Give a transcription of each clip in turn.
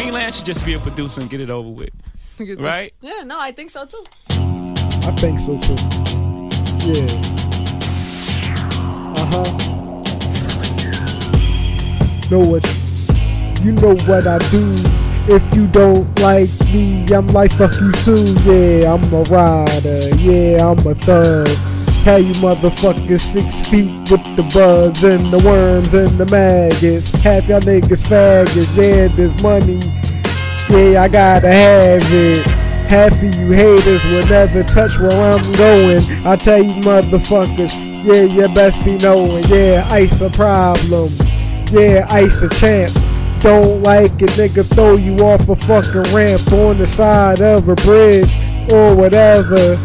Greenland should just be a producer and get it over with. Right? Yeah, no, I think so too. I think so too. Yeah. Uh huh. Know what? You know what I do. If you don't like me, I'm like fuck you too. Yeah, I'm a rider. Yeah, I'm a thug. Have you motherfuckers six feet with the bugs and the worms and the maggots. Half y'all niggas faggots. Yeah, there's money. Yeah, I gotta have it. Half of you haters will never touch where I'm going. I tell you motherfuckers, yeah, you best be knowing. Yeah, ice a problem. Yeah, ice a champ. Don't like it, nigga, throw you off a fucking ramp on the side of a bridge or whatever.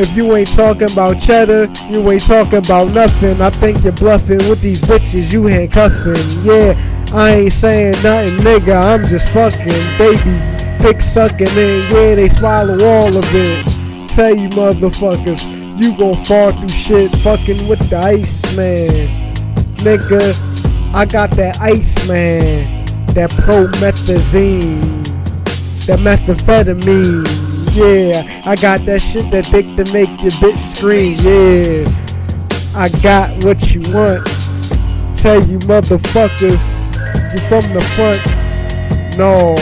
If you ain't talking about cheddar, you ain't talking about nothing. I think you're bluffing with these bitches you handcuffing. Yeah, I ain't saying nothing, nigga. I'm just fucking baby, dick sucking in. Yeah, they swallow all of it. Tell you motherfuckers, you gon' fall through shit fucking with the Iceman, nigga. I got that ice man, that promethazine, that methamphetamine. Yeah, I got that shit that dick to make your bitch scream. Yeah, I got what you want. Tell you motherfuckers, you from the front. No,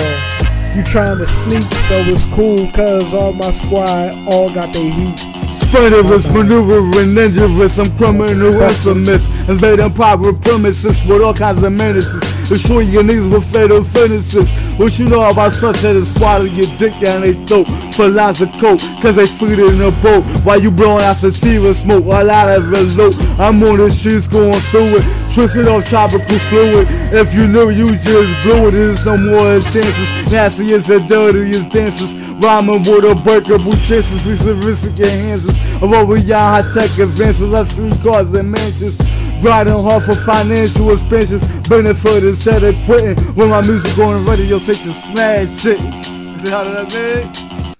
you trying to sneak, so it's cool, cause all my squad all got their heat. Spiderless, maneuvering, dangerous, I'm criminal infamous Invading private premises with all kinds of menaces. Destroying your niggas with fatal fences What you know about such that is swallow your dick down their throat. For lots of coke, cause they feed in a boat. While you blowing out the sativa smoke, a lot of it low. I'm on the streets going through it Twisted off tropical fluid. If you knew you just blew it. There's no more chances. Nasty as the dirtiest dances. Rhyming with a breakable chances. We sophisticated enhances Of over y'all high-tech advances. Luxury cars and mansions. Grinding hard for financial expansions Benefit instead of quitting. When my music on the radio station smash shit You know what I mean?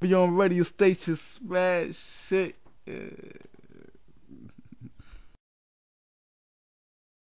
Be on radio station smash shit yeah.